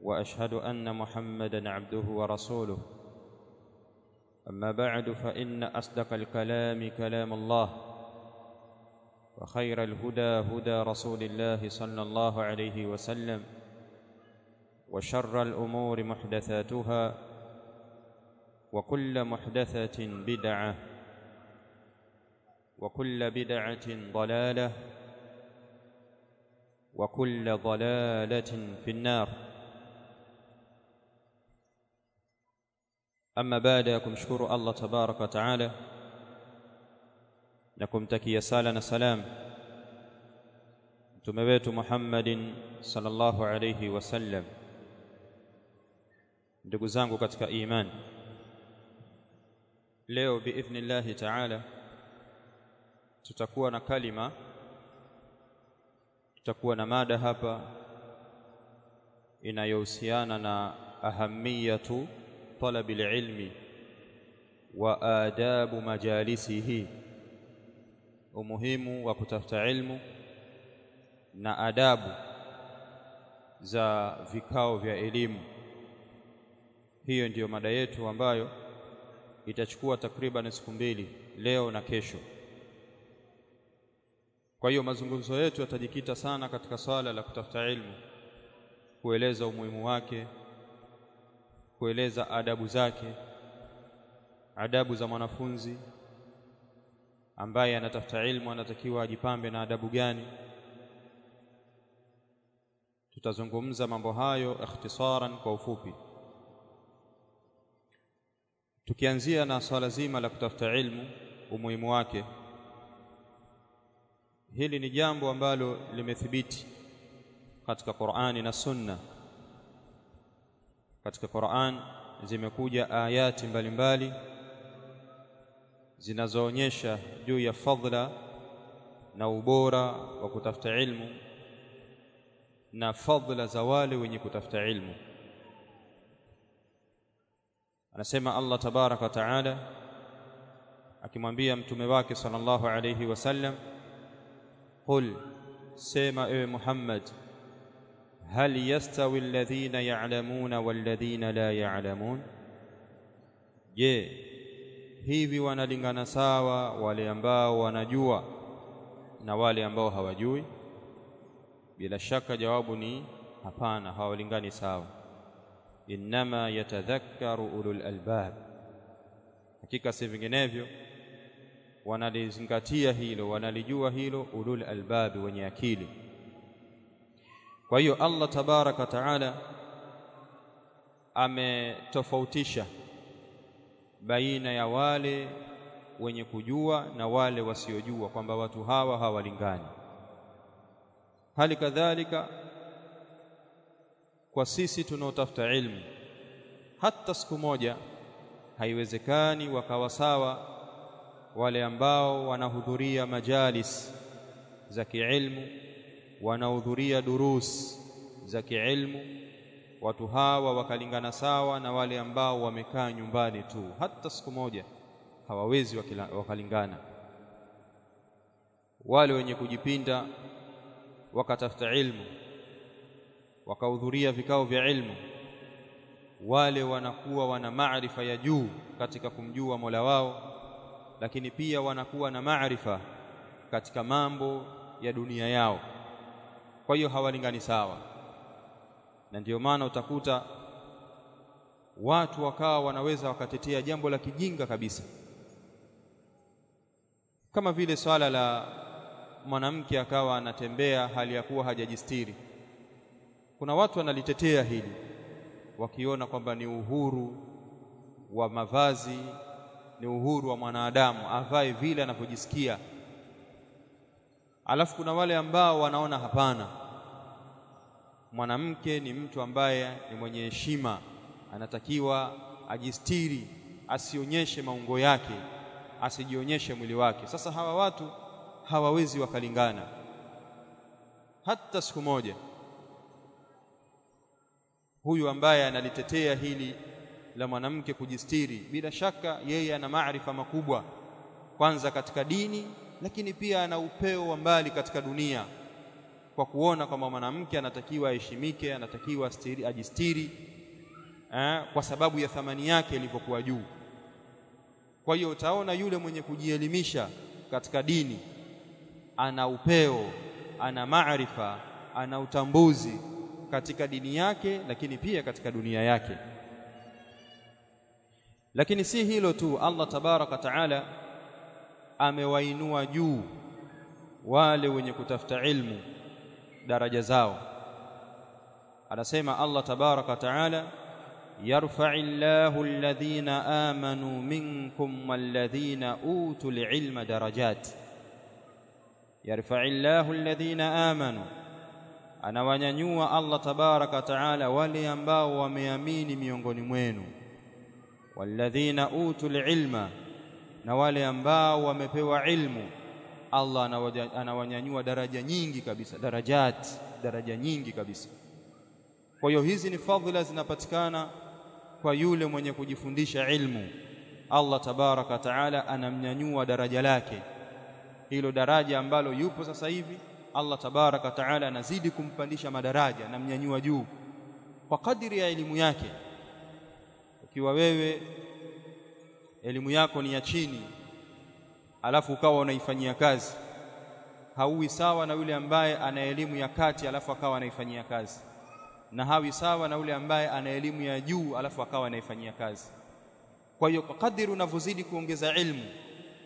وأشهد أن محمدا عبده ورسوله. أما بعد فإن أصدق الكلام كلام الله وخير الهدى هدى رسول الله صلى الله عليه وسلم وشر الأمور محدثاتها وكل محدثة بدعة وكل بدعة ضلالة وكل ضلالة في النار. Ama baada ya kumshukuru Allah tabaraka wa taala na kumtakia sala na salam mtume wetu Muhammadin sallallahu alayhi wasallam, ndugu zangu katika imani, leo biidhnillahi taala tutakuwa na kalima, tutakuwa na mada hapa inayohusiana na ahamiyatu طلب العلم وآداب مجالسه umuhimu wa kutafuta ilmu na adabu za vikao vya elimu. Hiyo ndiyo mada yetu ambayo itachukua takriban siku mbili, leo na kesho. Kwa hiyo mazungumzo yetu yatajikita sana katika swala la kutafuta ilmu, kueleza umuhimu wake kueleza adabu zake, adabu za mwanafunzi ambaye anatafuta ilmu anatakiwa ajipambe na adabu gani. Tutazungumza mambo hayo ikhtisaran, kwa ufupi, tukianzia na swala zima la kutafuta ilmu, umuhimu wake. Hili ni jambo ambalo limethibiti katika Qur'ani na Sunna katika Qur'an zimekuja ayati mbalimbali zinazoonyesha juu ya fadhila na ubora wa kutafuta ilmu na fadhila za wale wenye kutafuta ilmu. Anasema Allah tabaraka wa taala akimwambia mtume wake sallallahu alayhi wasallam, qul, sema ewe Muhammad hal yastawi alladhina ya'lamuna walladhina la ya'lamun, je, hivi wanalingana sawa wale ambao wanajua na wale ambao hawajui? Bila shaka jawabu ni hapana, hawalingani sawa. Innama yatadhakkaru ulul albab, hakika si vinginevyo wanalizingatia hilo, wanalijua hilo ulul albab, wenye akili. Kwa hiyo Allah tabaraka wa taala ametofautisha baina ya wale wenye kujua na wale wasiojua, kwamba watu hawa hawalingani. Hali kadhalika kwa sisi tunaotafuta ilmu, hata siku moja haiwezekani wakawa sawa wale ambao wanahudhuria majalis za kiilmu wanahudhuria durus za kiilmu, watu hawa wakalingana sawa na wale ambao wamekaa nyumbani tu, hata siku moja hawawezi wakalingana. Wale wenye kujipinda wakatafuta ilmu, wakahudhuria vikao vya ilmu, wale wanakuwa wana maarifa ya juu katika kumjua Mola wao, lakini pia wanakuwa na maarifa katika mambo ya dunia yao kwa hiyo hawalingani sawa, na ndiyo maana utakuta watu wakawa wanaweza wakatetea jambo la kijinga kabisa, kama vile swala la mwanamke akawa anatembea hali ya kuwa hajajistiri. Kuna watu wanalitetea hili wakiona kwamba ni uhuru wa mavazi, ni uhuru wa mwanadamu avae vile anavyojisikia Alafu kuna wale ambao wanaona hapana, mwanamke ni mtu ambaye ni mwenye heshima, anatakiwa ajistiri asionyeshe maungo yake asijionyeshe mwili wake. Sasa hawa watu hawawezi wakalingana. Hata siku moja huyu ambaye analitetea hili la mwanamke kujistiri bila shaka yeye ana maarifa makubwa. Kwanza katika dini lakini pia ana upeo wa mbali katika dunia. Kwa kuona kwamba mwanamke anatakiwa aheshimike anatakiwa stiri, ajistiri eh, kwa sababu ya thamani yake ilivyokuwa juu. Kwa hiyo utaona yule mwenye kujielimisha katika dini ana upeo ana maarifa ana utambuzi katika dini yake lakini pia katika dunia yake. Lakini si hilo tu Allah tabaraka taala amewainua juu wale wenye kutafuta ilmu daraja zao anasema Allah tabaraka taala yarfa'illahu alladhina amanu minkum walladhina utul ilma darajat yarfa'illahu alladhina amanu anawanyanyua Allah tabaraka taala wale ambao wameamini miongoni mwenu walladhina utul ilma na wale ambao wamepewa ilmu. Allah anawanyanyua daraja nyingi kabisa. Darajat daraja nyingi kabisa. Kwa hiyo hizi ni fadhila zinapatikana kwa yule mwenye kujifundisha ilmu. Allah tabaraka taala anamnyanyua daraja lake. Hilo daraja ambalo yupo sasa hivi Allah tabaraka taala anazidi kumpandisha madaraja anamnyanyua juu. Kwa kadiri ya elimu yake ukiwa wewe elimu yako ni ya chini alafu ukawa unaifanyia kazi. Hauwi sawa na yule ambaye ana elimu ya kati alafu akawa anaifanyia kazi. Na hawi sawa na yule ambaye ana elimu ya juu alafu akawa anaifanyia kazi. Kwa hiyo kadiri unavyozidi kuongeza ilmu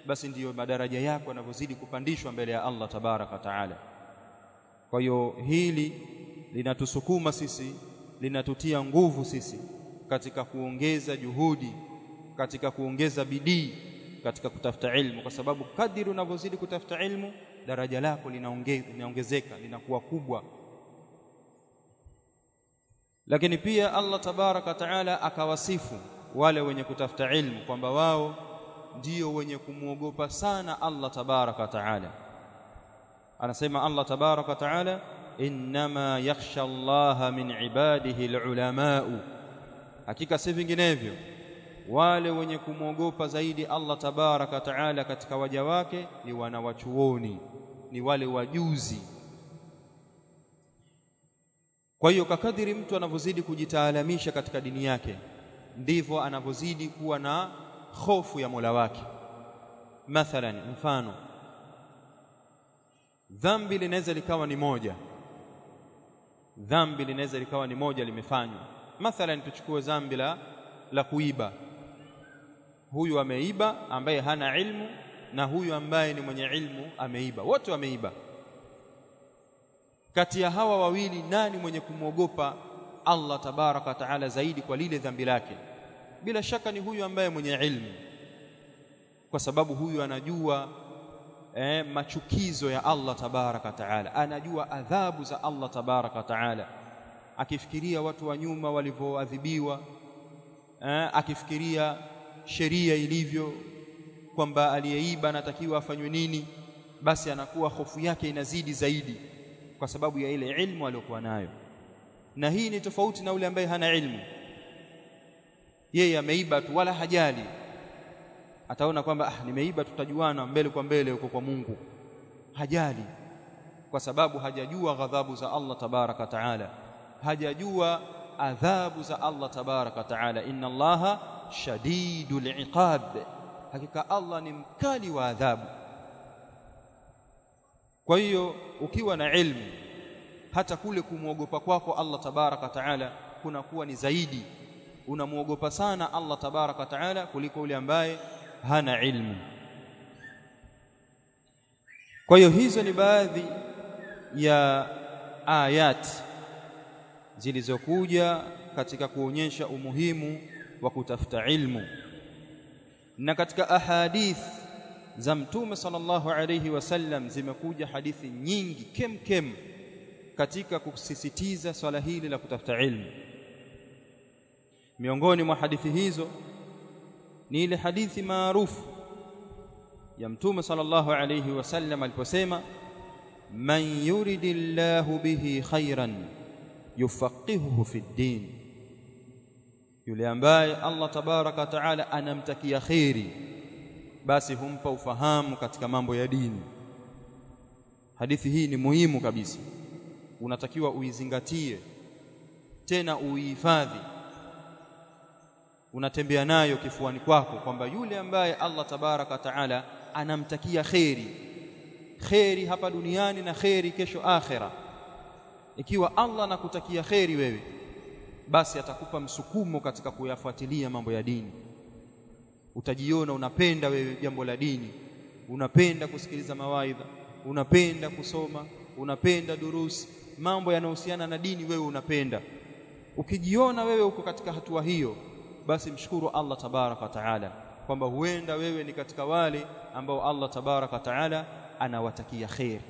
basi ndiyo madaraja yako yanavyozidi kupandishwa mbele ya Allah tabaraka taala. Kwa hiyo hili linatusukuma sisi linatutia nguvu sisi katika kuongeza juhudi katika kuongeza bidii katika kutafuta ilmu. Kwa sababu kadiri unavyozidi kutafuta ilmu daraja lako linaongezeka linakuwa kubwa. Lakini pia Allah tabaraka taala akawasifu wale wenye kutafuta ilmu kwamba wao ndio wenye kumwogopa sana Allah tabaraka taala. Anasema Allah tabaraka taala innama yakhsha Allah min ibadihi alulamaa hakika si vinginevyo wale wenye kumwogopa zaidi Allah tabaraka taala katika waja wake ni wanawachuoni ni wale wajuzi. Kwa hiyo kakadiri mtu anavyozidi kujitaalamisha katika dini yake ndivyo anavyozidi kuwa na hofu ya Mola wake. Mathalan mfano. Dhambi linaweza likawa ni moja. Dhambi linaweza likawa ni moja limefanywa. Mathalan tuchukue dhambi la la kuiba huyu ameiba ambaye hana ilmu na huyu ambaye ni mwenye ilmu ameiba. Wote wameiba. Kati ya hawa wawili nani mwenye kumwogopa Allah tabaraka taala zaidi kwa lile dhambi lake? Bila shaka ni huyu ambaye mwenye ilmu kwa sababu huyu anajua eh, machukizo ya Allah tabaraka taala anajua adhabu za Allah tabaraka taala. Akifikiria watu wa nyuma walivyoadhibiwa eh, akifikiria sheria ilivyo kwamba aliyeiba anatakiwa afanywe nini basi anakuwa hofu yake inazidi zaidi kwa sababu ya ile ilmu aliyokuwa nayo. Na hii ni tofauti na ule ambaye hana ilmu. Yeye ameiba tu wala hajali. Ataona kwamba ah nimeiba tutajuana mbele kwa mbele huko kwa Mungu. Hajali kwa sababu hajajua ghadhabu za Allah tabaraka taala. Hajajua adhabu za Allah tabaraka taala. Inna Allaha shadidul iqab. Hakika Allah ni mkali wa adhabu. Kwa hiyo ukiwa na ilmu hata kule kumwogopa kwako Allah tabaraka taala kunakuwa ni zaidi. Unamwogopa sana Allah tabaraka taala kuliko yule ambaye hana ilmu. Kwa hiyo hizo ni baadhi ya ayat zilizokuja katika kuonyesha umuhimu wa kutafuta ilmu. Na katika ahadith za mtume sallallahu alayhi wasallam zimekuja hadithi nyingi kem kem katika kusisitiza swala hili la kutafuta ilmu. Miongoni mwa hadithi hizo ni ile hadithi maarufu ya mtume sallallahu alayhi wasallam aliposema man yuridillahu bihi khairan yufaqihuhu fi ddin yule ambaye Allah tabaraka taala anamtakia khairi basi humpa ufahamu katika mambo ya dini. Hadithi hii ni muhimu kabisa. Unatakiwa uizingatie tena uihifadhi. Unatembea nayo kifuani kwako kwamba yule ambaye Allah tabaraka taala anamtakia kheri. Kheri hapa duniani na kheri kesho akhera. Ikiwa Allah anakutakia kheri wewe basi atakupa msukumo katika kuyafuatilia mambo ya dini. Utajiona unapenda wewe jambo la dini. Unapenda kusikiliza mawaidha. Unapenda kusoma. Unapenda durusi. Mambo yanayohusiana na dini wewe unapenda. Ukijiona wewe uko katika hatua hiyo basi mshukuru Allah tabaraka taala kwamba huenda wewe ni katika wale ambao Allah tabaraka taala anawatakia khair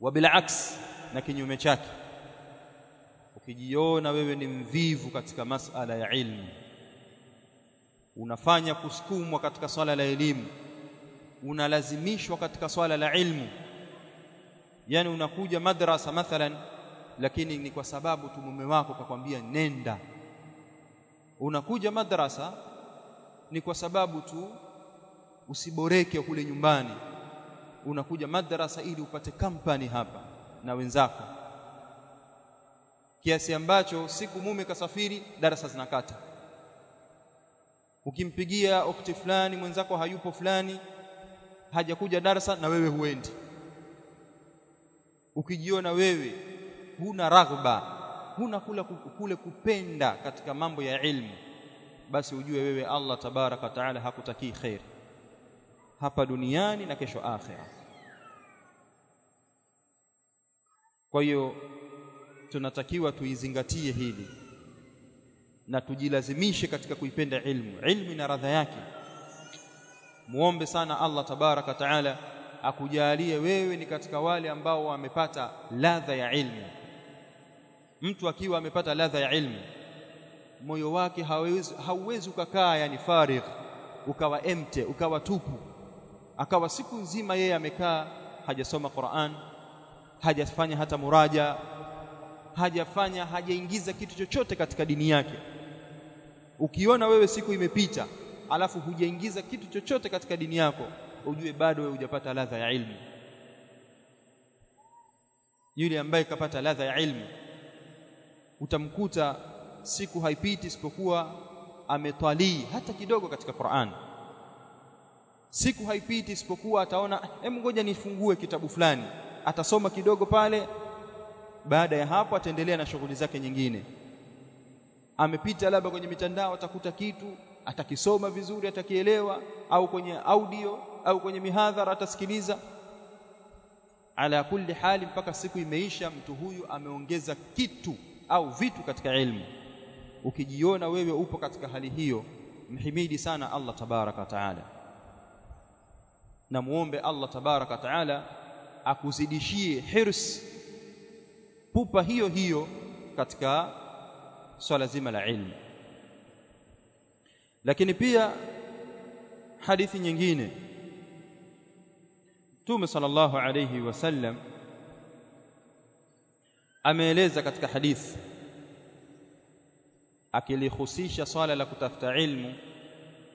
wa bilaks na kinyume chake ukijiona wewe ni mvivu katika masala ya ilmu unafanya kusukumwa katika swala la elimu unalazimishwa katika swala la ilmu yani unakuja madrasa mathalan lakini ni kwa sababu tu mume wako kakwambia nenda. Unakuja madrasa ni kwa sababu tu usiboreke kule nyumbani. Unakuja madrasa ili upate kampani hapa na wenzako kiasi ambacho siku mume kasafiri darasa zinakata. Ukimpigia ukti fulani mwenzako hayupo fulani hajakuja darasa na wewe huendi. Ukijiona wewe huna raghba huna kula kule kupenda katika mambo ya ilmu basi ujue wewe Allah tabaraka taala hakutakii khair. Hapa duniani na kesho akhera. Kwa hiyo tunatakiwa tuizingatie hili na tujilazimishe katika kuipenda ilmu. Ilmu ina radha yake. Muombe sana Allah tabaraka taala akujalie wewe ni katika wale ambao wamepata ladha ya ilmu. Mtu akiwa amepata ladha ya ilmu moyo wake hauwezi hauwezi ukakaa yani farigh ukawa empty, ukawa tupu. Akawa siku nzima yeye amekaa hajasoma Qur'an hajafanya hata muraja hajafanya hajaingiza kitu chochote katika dini yake. Ukiona wewe siku imepita alafu hujaingiza kitu chochote katika dini yako ujue bado wewe hujapata ladha ya ilmu. Yule ambaye kapata ladha ya ilmu utamkuta siku haipiti isipokuwa ametwalii hata kidogo katika Qur'an. Siku haipiti isipokuwa ataona hebu ngoja nifungue kitabu fulani. Atasoma kidogo pale baada ya hapo ataendelea na shughuli zake nyingine. Amepita labda kwenye mitandao atakuta kitu atakisoma vizuri atakielewa au kwenye audio au kwenye mihadhara atasikiliza. Ala kulli hali mpaka siku imeisha mtu huyu ameongeza kitu au vitu katika ilmu. Ukijiona wewe upo katika hali hiyo mhimidi sana Allah tabaraka taala. Na muombe Allah tabaraka wa taala akuzidishie hirs pupa hiyo hiyo katika swala zima la ilmu. Lakini pia hadithi nyingine. Mtume sallallahu alayhi wasallam ameeleza katika hadithi akilihusisha swala la kutafuta ilmu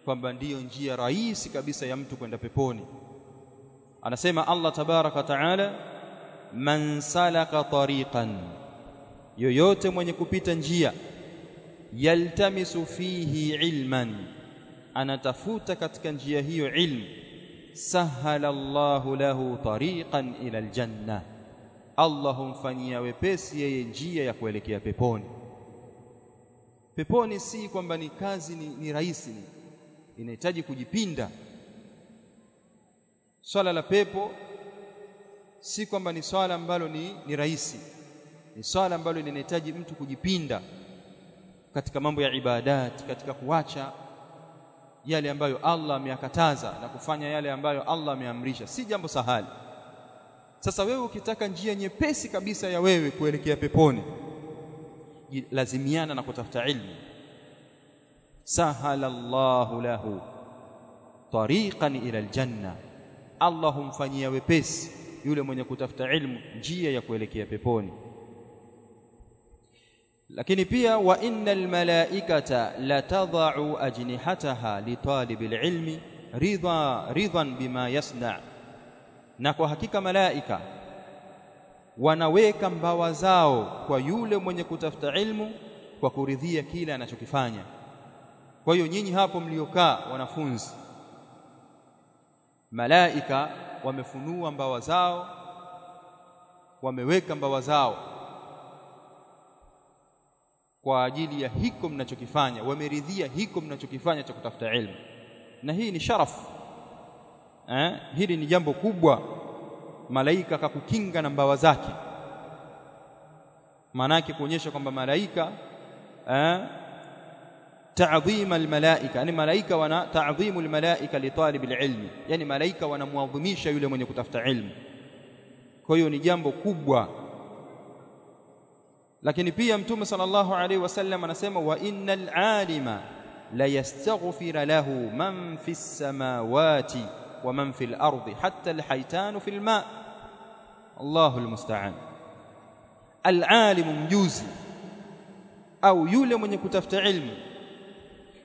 kwamba ndiyo njia rahisi kabisa ya mtu kwenda peponi. Anasema Allah tabaraka wa taala man salaka tariqan yoyote mwenye kupita njia yaltamisu fihi ilman anatafuta katika njia hiyo ilmu sahala Allahu lahu tariqan ila aljanna Allah humfanyia wepesi yeye njia ya kuelekea peponi. Peponi si kwamba ni kazi ni, ni rahisi inahitaji kujipinda. Swala la pepo si kwamba ni swala ambalo ni, ni rahisi. Ni swala ambalo linahitaji mtu kujipinda katika mambo ya ibadat katika kuacha yale ambayo Allah ameyakataza na kufanya yale ambayo Allah ameamrisha. Si jambo sahali. Sasa wewe ukitaka njia nyepesi kabisa ya wewe kuelekea peponi lazimiana na kutafuta ilmu. Sahala Allahu lahu tariqan ila aljanna. Allah humfanyia wepesi yule mwenye kutafuta ilmu njia ya kuelekea peponi. Lakini pia wa innal malaikata latadha'u ajnihataha li talibil ilmi ridha ridhan bima yasna. Na kwa hakika malaika wanaweka mbawa zao kwa yule mwenye kutafuta ilmu kwa kuridhia kile anachokifanya. Kwa hiyo nyinyi hapo mliokaa wanafunzi malaika wamefunua mbawa zao wameweka mbawa zao kwa ajili ya hiko mnachokifanya wameridhia hiko mnachokifanya cha kutafuta elimu, na hii ni sharafu eh? Hili ni jambo kubwa. Malaika akakukinga na mbawa zake. Maana yake kuonyesha kwamba malaika eh تعظيم الملائكة يعني ملائكة وأنا تعظيم الملائكة لطالب العلم يعني ملائكة وأنا معظميشة يلي من يكتفت علم كيو نجام بكبوة لكن في أمتوم صلى الله عليه وسلم أنا وإن العالم لا يستغفر له من في السماوات ومن في الأرض حتى الحيتان في الماء الله المستعان العالم مجوزي أو يلي من يكتفت علم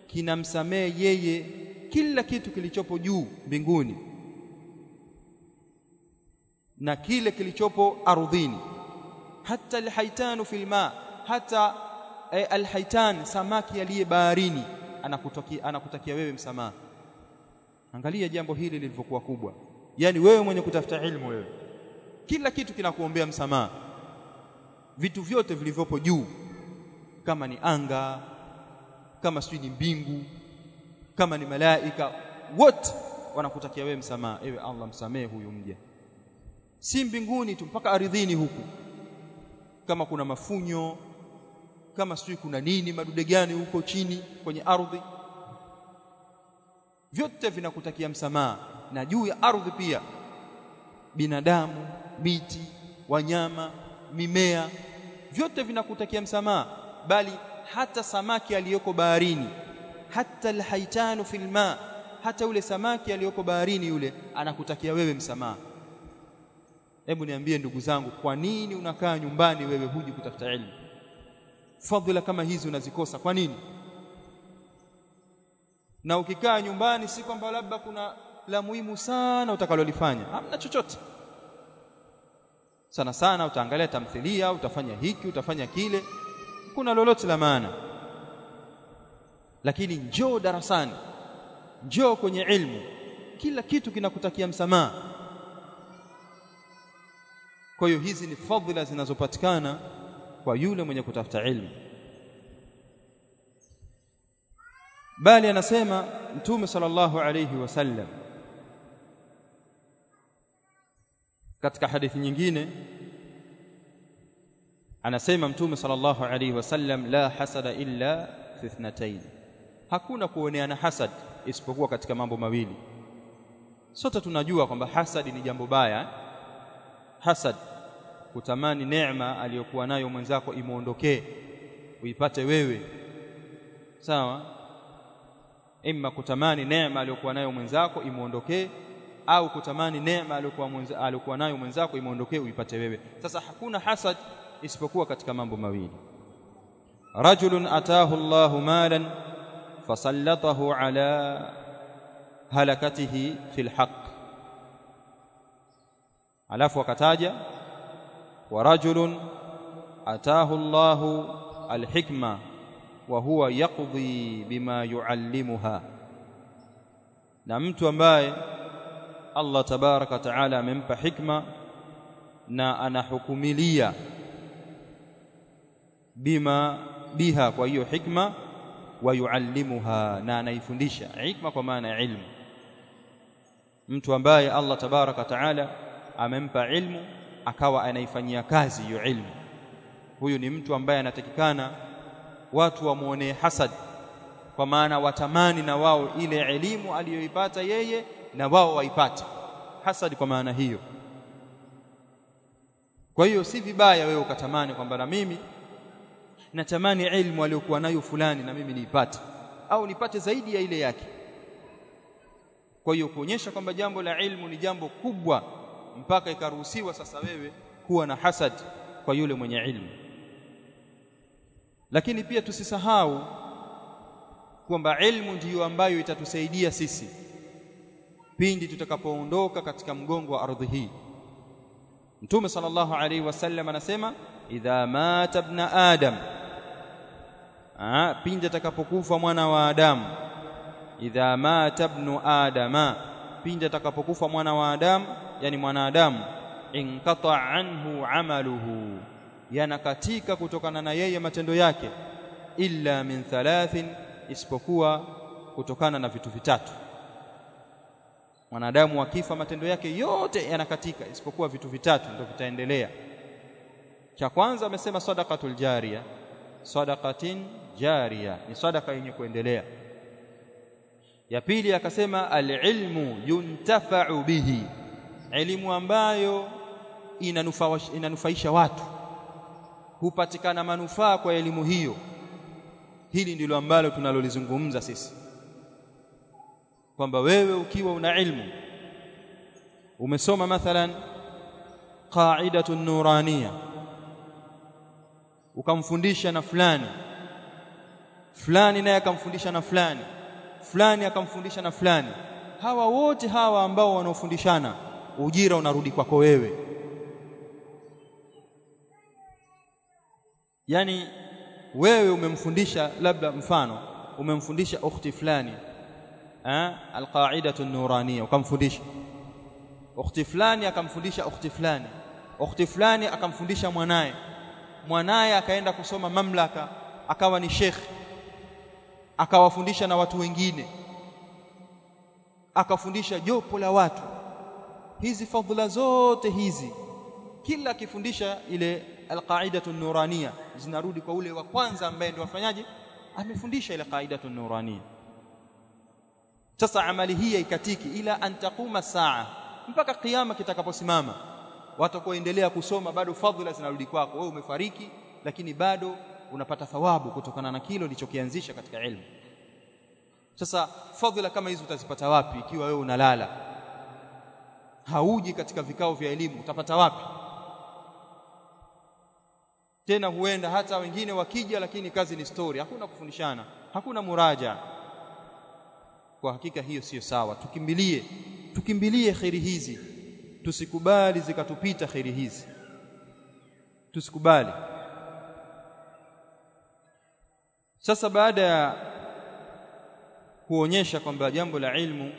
kinamsamehe yeye kila kitu kilichopo juu mbinguni na kile kilichopo ardhini. Hata alhaitanu fil ma hata e, alhaitan samaki aliye baharini anakutakia anakutakia wewe msamaha. Angalia jambo hili lilivyokuwa kubwa. Yani wewe mwenye kutafuta ilmu wewe. Kila kitu kinakuombea msamaha. Vitu vyote vilivyopo juu kama ni anga kama sijui ni mbingu kama ni malaika wote wanakutakia wewe msamaha ewe Allah msamehe huyu mje si mbinguni tu mpaka ardhini huku. Kama kuna mafunyo kama sijui kuna nini madude gani huko chini kwenye ardhi. Vyote vinakutakia msamaha na juu ya ardhi pia. Binadamu miti wanyama mimea vyote vinakutakia msamaha. Bali hata samaki aliyoko baharini hata alhaitanu fil ma hata ule samaki aliyoko baharini yule anakutakia wewe msamaha. Hebu niambie ndugu zangu kwa nini unakaa nyumbani wewe huji kutafuta elimu fadhila kama hizi unazikosa kwa nini? Na ukikaa nyumbani si kwamba labda kuna la muhimu sana utakalolifanya. Hamna chochote. Sana sana utaangalia tamthilia utafanya hiki utafanya kile kuna lolote la maana. Lakini njoo darasani njoo kwenye ilmu kila kitu kinakutakia msamaha. Kwa hiyo hizi ni fadhila zinazopatikana kwa yule mwenye kutafuta ilmu. Bali anasema mtume sallallahu alayhi wasallam katika hadithi nyingine anasema mtume sallallahu alayhi wasallam la hasada illa fi ithnatayn. Hakuna kuoneana hasad isipokuwa katika mambo mawili. Sote tunajua kwamba hasad ni jambo baya. Hasad kutamani neema aliyokuwa nayo mwenzako imuondokee uipate wewe. Sawa? Imma kutamani neema aliyokuwa nayo mwenzako imuondokee au kutamani neema aliyokuwa aliyokuwa nayo mwenzako imuondokee uipate wewe. Sasa hakuna hasad isipokuwa katika mambo mawili rajulun atahu Allahu malan fasallatahu ala halakatihi fil haqq alafu akataja wa rajulun atahu Allahu alhikma wa huwa yaqdi bima yuallimuha na mtu ambaye Allah tabaraka taala amempa hikma na anahukumilia bima biha kwa hiyo hikma wa yuallimuha na anaifundisha. Hikma kwa maana ya ilmu. Mtu ambaye Allah tabaraka taala amempa ilmu akawa anaifanyia kazi hiyo ilmu. Huyu ni mtu ambaye anatakikana watu wamuonee hasad kwa maana watamani na wao ile elimu aliyoipata yeye na wao waipate. Hasad kwa maana hiyo. Kwa hiyo si vibaya wewe ukatamani kwamba na mimi natamani ilmu aliyokuwa nayo fulani na mimi niipate. Au nipate zaidi ya ile yake. Kwa hiyo kuonyesha kwamba jambo la ilmu ni jambo kubwa mpaka ikaruhusiwa sasa wewe kuwa na hasad kwa yule mwenye ilmu. Lakini pia tusisahau kwamba ilmu ndiyo ambayo itatusaidia sisi pindi tutakapoondoka katika mgongo wa ardhi hii. Mtume sallallahu alaihi wasallam anasema idha mata ibn adam pindi atakapokufa mwana wa Adamu. Idha mata ibn adama. Pindi atakapokufa mwana wa Adamu yani mwanadamu inqata anhu amaluhu. Yanakatika kutokana na yeye matendo yake illa min thalathin isipokuwa kutokana na vitu vitatu. Mwanadamu akifa matendo yake yote yanakatika isipokuwa vitu vitatu ndio vitaendelea. Cha kwanza amesema sadaqatul jariya sadaqatin jariya ni sadaka yenye kuendelea. Ya pili akasema alilmu yuntafa'u bihi elimu ambayo inanufaisha watu hupatikana manufaa kwa elimu hiyo. Hili ndilo ambalo tunalolizungumza sisi kwamba wewe ukiwa una ilmu umesoma mathalan qa'idatu nuraniya ukamfundisha na fulani fulani naye akamfundisha na fulani. Fulani akamfundisha na fulani. Hawa wote hawa ambao wanaofundishana ujira unarudi kwako wewe. Yani wewe umemfundisha labda mfano umemfundisha ukhti fulani alqaidatu nuraniya ukamfundisha. Ukhti fulani akamfundisha ukhti fulani. Ukhti fulani akamfundisha mwanaye. Mwanaye akaenda kusoma mamlaka akawa ni sheikh akawafundisha na watu wengine. Akafundisha jopo la watu. Hizi fadhila zote hizi kila akifundisha ile alqaidatu nurania zinarudi kwa ule wa kwanza ambaye ndio afanyaje amefundisha ile qaidatu nurania sasa amali hii ikatiki ila antakuma saa mpaka kiyama kitakaposimama. Watakoendelea kusoma bado fadhila zinarudi kwako. Wewe umefariki lakini bado unapata thawabu kutokana na kile ulichokianzisha katika ilmu. Sasa fadhila kama hizo utazipata wapi ikiwa wewe unalala? Hauji katika vikao vya elimu utapata wapi? Tena huenda hata wengine wakija lakini kazi ni story. Hakuna kufundishana hakuna muraja. Kwa hakika hiyo siyo sawa. Tukimbilie tukimbilie khiri hizi tusikubali zikatupita khiri hizi. Tusikubali sasa baada ya kuonyesha kwamba jambo la ilmu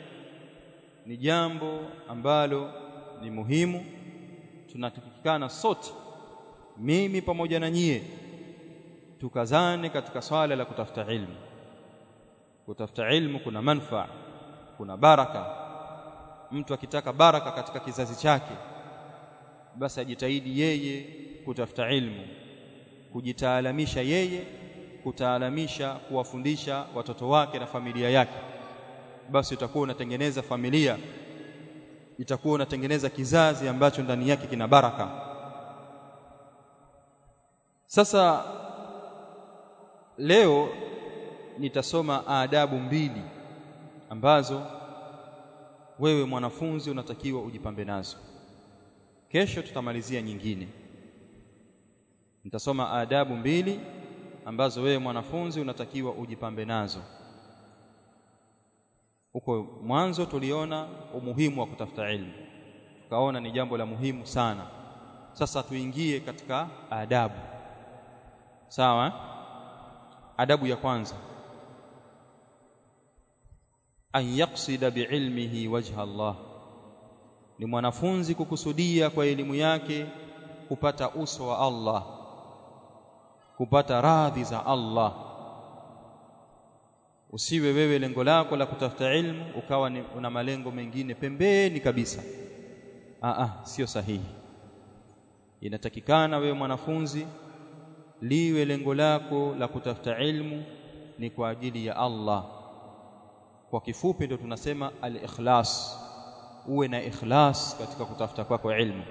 ni jambo ambalo ni muhimu tunatakikana sote mimi pamoja na nyie tukazane katika swala la kutafuta ilmu. Kutafuta ilmu kuna manfaa kuna baraka. Mtu akitaka baraka katika kizazi chake basi ajitahidi yeye kutafuta ilmu kujitaalamisha yeye kutaalamisha kuwafundisha watoto wake na familia yake. Basi utakuwa unatengeneza familia itakuwa unatengeneza kizazi ambacho ndani yake kina baraka. Sasa leo nitasoma adabu mbili ambazo wewe mwanafunzi unatakiwa ujipambe nazo. Kesho tutamalizia nyingine. Nitasoma adabu mbili ambazo wewe mwanafunzi unatakiwa ujipambe nazo. Huko mwanzo tuliona umuhimu wa kutafuta elimu, tukaona ni jambo la muhimu sana. Sasa tuingie katika adabu. Sawa? Adabu ya kwanza. An yaqsida biilmihi wajha Allah. Ni mwanafunzi kukusudia kwa elimu yake kupata uso wa Allah kupata radhi za Allah. Usiwe wewe lengo lako la kutafuta ilmu ukawa ni una malengo mengine pembeni kabisa. Ah ah sio sahihi. Inatakikana wewe mwanafunzi liwe lengo lako la kutafuta ilmu ni kwa ajili ya Allah. Kwa kifupi ndio tunasema al-ikhlas. Uwe na ikhlas katika kutafuta kwako kwa ilmu.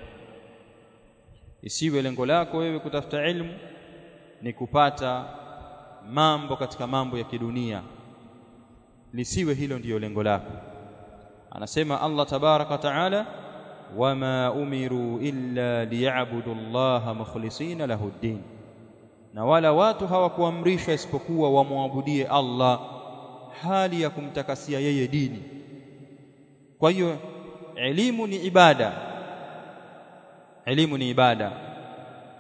Isiwe lengo lako wewe kutafuta ilmu ni kupata mambo katika mambo ya kidunia. Lisiwe hilo ndiyo lengo lako. Anasema Allah tabaraka taala wama umiru illa liya'budu llaha mukhlisina lahu ddin. Na wala watu hawakuamrishwa isipokuwa wamwabudie Allah hali ya kumtakasia yeye dini. Kwa hiyo elimu ni ibada. Elimu ni ibada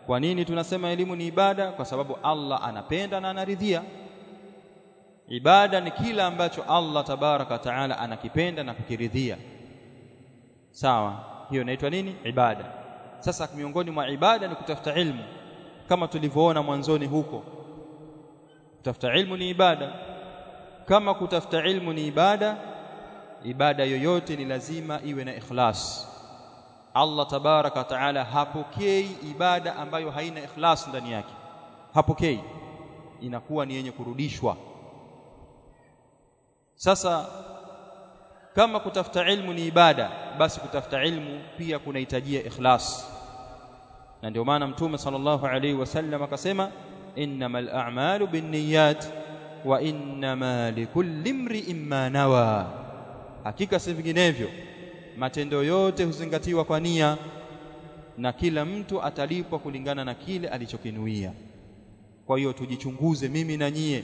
kwa nini tunasema elimu ni ibada? Kwa sababu Allah anapenda na anaridhia. Ibada ni kila ambacho Allah tabaraka taala anakipenda na kukiridhia. Sawa hiyo inaitwa nini? Ibada. Sasa miongoni mwa ibada ni kutafuta ilmu. Kama tulivyoona mwanzoni huko kutafuta ilmu ni ibada. Kama kutafuta ilmu ni ibada ibada yoyote ni lazima iwe na ikhlas Allah tabaraka taala hapokei ibada ambayo haina ikhlas ndani yake. Hapokei. Inakuwa ni yenye kurudishwa. Sasa kama kutafuta ilmu ni ibada basi kutafuta ilmu pia kunahitajia ikhlas. Na ndio maana mtume sallallahu alaihi wasallam akasema innamal a'malu binniyat wa innama likulli imri'in ma nawa. Hakika si vinginevyo matendo yote huzingatiwa kwa nia na kila mtu atalipwa kulingana na kile alichokinuia. Kwa hiyo tujichunguze mimi na nyie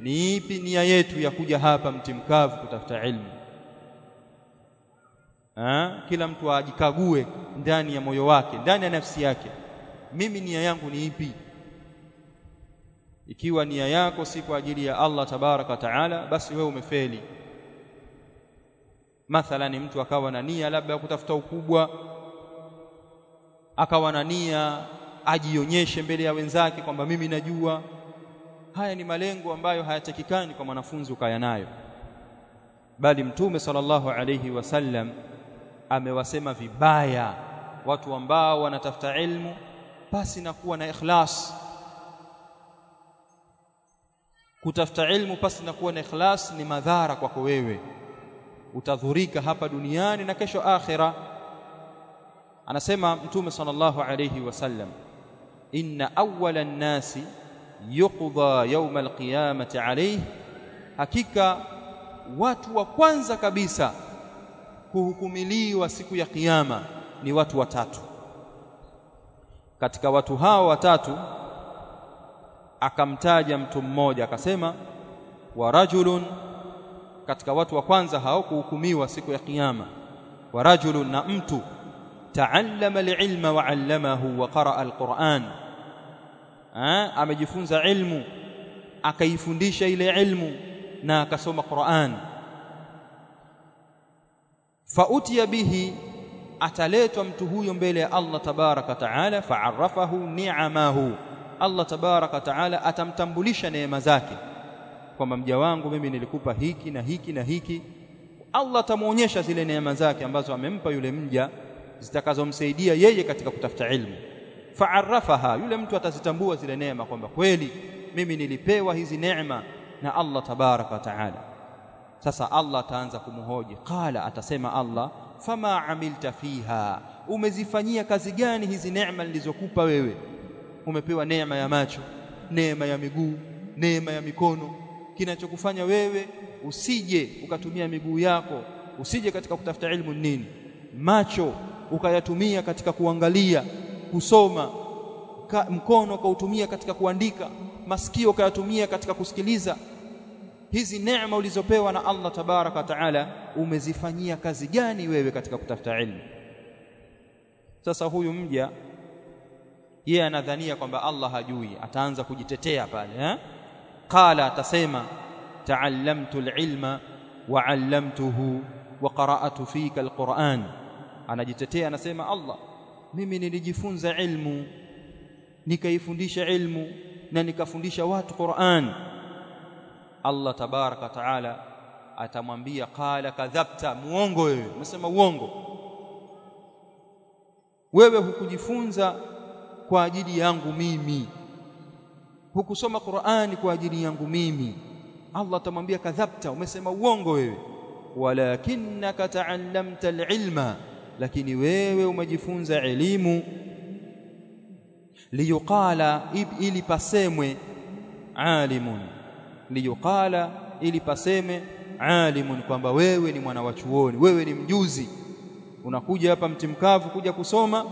ni ipi nia yetu ya kuja hapa mti mkavu kutafuta ilmu? Kila mtu ajikague ndani ya moyo wake ndani ya nafsi yake. Mimi nia yangu ni ipi? Ikiwa nia yako si kwa ajili ya Allah tabaraka taala basi wewe umefeli mathalani mtu akawa na nia labda kutafuta ukubwa akawa na nia ajionyeshe mbele ya wenzake kwamba mimi najua. Haya ni malengo ambayo hayatakikani kwa mwanafunzi ukaya nayo. Bali mtume sallallahu alayhi wasallam amewasema vibaya watu ambao wanatafuta ilmu pasi na kuwa na ikhlas. Kutafuta ilmu pasi na kuwa na ikhlas ni madhara kwako wewe utadhurika hapa duniani na kesho akhira. Anasema mtume sallallahu alayhi wasallam inna awwala an-nasi yuqda yawm al-qiyamati alayhi. Hakika watu wa kwanza kabisa kuhukumiliwa siku ya kiyama ni watu watatu. Katika watu hao watatu akamtaja mtu mmoja akasema wa rajulun katika watu wa kwanza hao kuhukumiwa siku ya kiyama. Wa rajulun na mtu taallama alilma wa allamahu wa qaraa alquran. Amejifunza ilmu akaifundisha ile ilmu na akasoma Qur'an. Fautiya bihi ataletwa mtu huyo mbele ya Allah tabaraka taala faarafahu ni'amahu. Allah tabaraka taala atamtambulisha neema zake kwamba mja wangu mimi nilikupa hiki na hiki na hiki. Allah atamuonyesha zile neema zake ambazo amempa yule mja zitakazomsaidia yeye katika kutafuta ilmu. Fa'arrafaha yule mtu atazitambua zile neema kwamba kweli mimi nilipewa hizi neema na Allah tabaraka taala. Sasa Allah ataanza kumhoji qala atasema Allah fama amilta fiha umezifanyia kazi gani hizi neema nilizokupa wewe? Umepewa neema ya macho neema ya miguu neema ya mikono kinachokufanya wewe usije ukatumia miguu yako usije katika kutafuta ilmu nini. Macho ukayatumia katika kuangalia kusoma ka, mkono ukautumia katika kuandika masikio ukayatumia katika kusikiliza. Hizi neema ulizopewa na Allah tabaraka taala umezifanyia kazi gani wewe katika kutafuta ilmu? Sasa huyu mja yeye anadhania kwamba Allah hajui ataanza kujitetea pale eh qala atasema ta'allamtu alilma wa 'allamtuhu wa qara'atu fika al-Qur'an. Anajitetea anasema Allah mimi nilijifunza ilmu nikaifundisha ilmu na nikafundisha watu Qur'an. Allah tabaraka taala atamwambia qala kadhabta muongo wewe umesema uongo. Wewe hukujifunza kwa ajili yangu mimi hukusoma Qur'ani kwa ajili yangu mimi. Allah atamwambia kadhabta umesema uongo wewe. Walakinaka ta'allamta al-ilma lakini wewe umejifunza elimu. Liyuqala ili pasemwe alimun. Liyuqala ili paseme alimun kwamba wewe ni mwana wa chuoni wewe ni mjuzi. Unakuja hapa mtimkavu kuja kusoma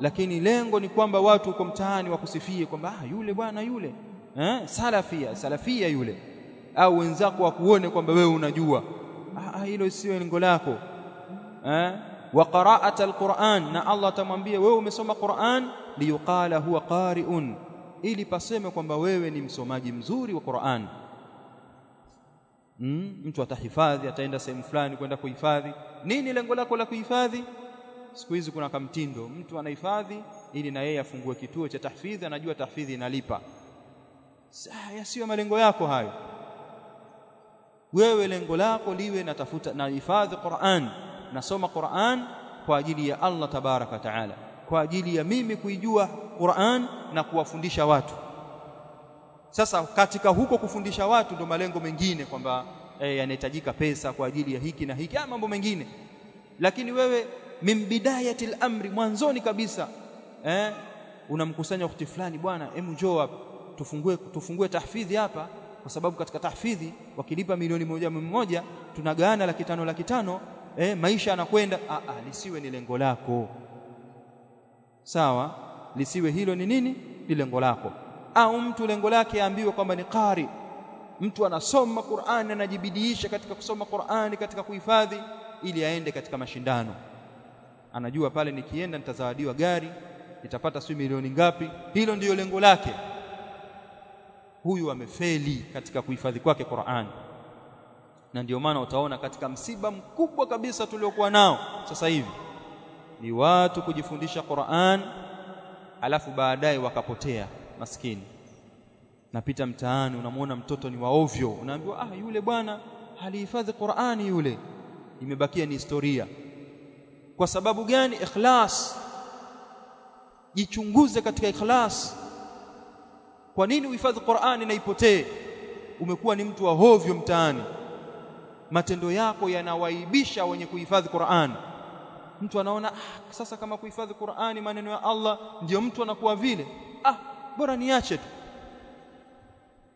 lakini lengo ni kwamba watu huko mtaani wakusifie kwamba ah yule bwana yule. Eh salafia salafia yule. Au wenzako wakuone kwamba wewe unajua. Ah hilo sio lengo lako. Eh wa qira'at alquran na Allah atamwambia wewe umesoma Qur'an? Liyuqala huwa qari'un. Ili paseme kwamba wewe ni msomaji mzuri wa Qur'an. Mm, mtu atahifadhi ataenda sehemu fulani kwenda kuhifadhi. Nini lengo lako la kuhifadhi siku hizi kuna kamtindo. Mtu anahifadhi ili na yeye afungue kituo cha tahfidhi anajua tahfidhi inalipa. Saa sio malengo yako hayo. Wewe lengo lako liwe natafuta na hifadhi Qur'an. Nasoma Qur'an kwa ajili ya Allah tabaraka taala. Kwa ajili ya mimi kuijua Qur'an na kuwafundisha watu. Sasa katika huko kufundisha watu ndo malengo mengine kwamba eh, yanahitajika pesa kwa ajili ya hiki na hiki mambo mengine. Lakini wewe min bidayati al-amri mwanzoni kabisa eh unamkusanya ukhti fulani bwana hebu njoo hapa tufungue tufungue tahfidhi hapa. Kwa sababu katika tahfidhi wakilipa milioni moja mmoja tunagawana laki tano laki tano eh maisha yanakwenda. Ah, ah lisiwe ni lengo lako. Sawa? Lisiwe hilo ni nini? Ni lengo lako. Au mtu lengo lake aambiwe kwamba ni qari. Mtu anasoma Qur'ani anajibidiisha katika kusoma Qur'ani katika kuhifadhi ili aende katika mashindano anajua pale nikienda nitazawadiwa gari nitapata sio milioni ngapi. Hilo ndiyo lengo lake. Huyu amefeli katika kuhifadhi kwake Qur'an. Na ndio maana utaona katika msiba mkubwa kabisa tuliokuwa nao sasa hivi ni watu kujifundisha Qur'an alafu baadaye wakapotea maskini. Napita mtaani unamwona mtoto ni waovyo unaambiwa ah yule bwana halihifadhi Qur'ani yule. Imebakia ni historia kwa sababu gani? Ikhlas. Jichunguze katika ikhlas. Kwa nini uhifadhi Qur'ani na ipotee? Umekuwa ni mtu wa hovyo mtaani. Matendo yako yanawaibisha wenye kuhifadhi Qur'ani mtu anaona ah, sasa kama kuhifadhi Qur'ani maneno ya Allah ndio mtu anakuwa vile. Ah bora niache tu.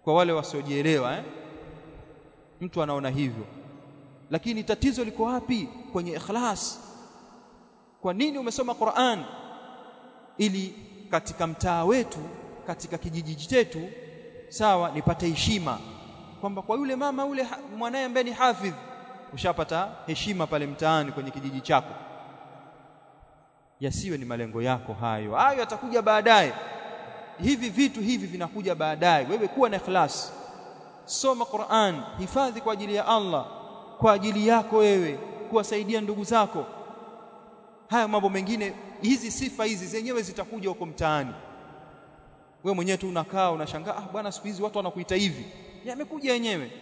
Kwa wale wasiojielewa eh? Mtu anaona hivyo. Lakini tatizo liko wapi? Kwenye ikhlas kwa nini umesoma Qur'an? Ili katika mtaa wetu katika kijiji chetu sawa nipate heshima. Kwamba kwa yule mama yule mwanaye ambaye ni hafidh ushapata heshima pale mtaani kwenye kijiji chako. Yasiwe ni malengo yako hayo. Hayo yatakuja baadaye. Hivi vitu hivi vinakuja baadaye. Wewe kuwa na ikhlas. Soma Qur'an. Hifadhi kwa ajili ya Allah. Kwa ajili yako wewe. Kuwasaidia ndugu zako haya mambo mengine hizi sifa hizi zenyewe zitakuja huko mtaani. Wewe mwenyewe tu unakaa unashangaa ah bwana siku hizi watu wanakuita hivi. Yamekuja yenyewe.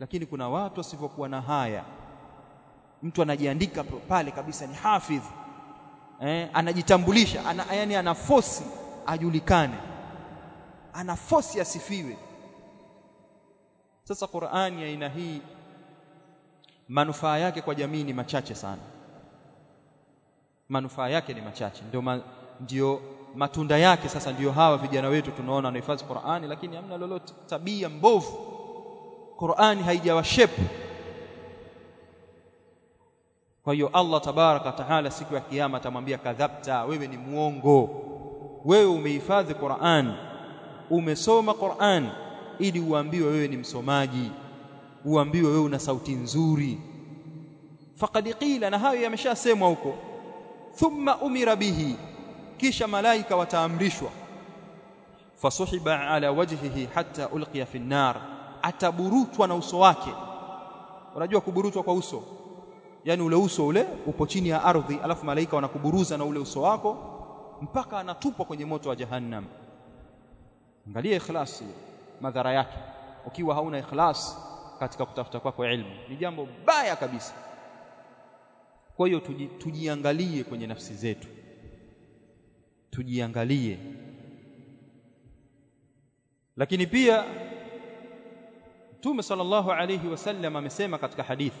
Lakini kuna watu wasivyokuwa na haya. Mtu anajiandika pale kabisa ni hafidh. Eh, anajitambulisha ana, yani ana fosi ajulikane. Ana fosi asifiwe. Sasa Qur'ani aina hii manufaa yake kwa jamii ni machache sana manufaa yake ni machache. Ndio ma, ndio matunda yake. Sasa ndio hawa vijana wetu tunaona wanahifadhi Qur'ani lakini hamna lolote. Tabia mbovu. Qur'ani haijawashape kwa hiyo Allah tabaraka taala siku ya kiyama atamwambia kadhabta wewe ni muongo. Wewe umehifadhi Qur'an. Umesoma Qur'an. Ili uambiwe wewe ni msomaji. Uambiwe wewe una sauti nzuri. Faqad qila na hayo yameshasemwa huko thumma umira bihi kisha malaika wataamrishwa. Fasuhiba ala wajhihi hatta ulqiya fi nar ataburutwa na uso wake. Unajua kuburutwa kwa uso? Yani ule uso ule upo chini ya ardhi alafu malaika wanakuburuza na ule uso wako mpaka anatupwa kwenye moto wa jahannam. Angalia ikhlasi madhara yake. Ukiwa hauna ikhlas katika kutafuta kwako ilmu ni jambo baya kabisa kwa hiyo tuji, tujiangalie kwenye nafsi zetu. Tujiangalie. Lakini pia Mtume sallallahu alayhi wasallam amesema katika hadithi